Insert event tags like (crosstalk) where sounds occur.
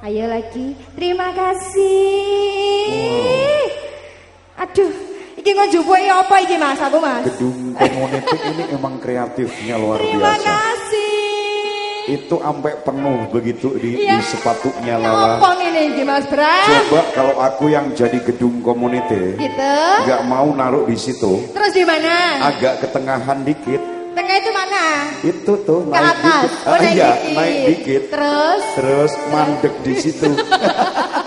Ayo lagi. Terima kasih. Aduh, iki ngojupuke apa iki Mas? Aku Mas. Gedung komunitik ini emang kreatifnya luar Terima biasa. kasih. Itu sampai penuh begitu di, Iya. di sepatunya Apa Lala. ini iki Mas Bram? Coba kalau aku yang jadi gedung komunitas, Gitu. nggak mau naruh di situ, Terus di mana? agak ketengahan dikit. Tengah itu mana? Itu tuh Ke naik atas. dikit. Oh, Ah, naik iya, dikit. naik dikit. Terus Terus mandek di situ. (laughs)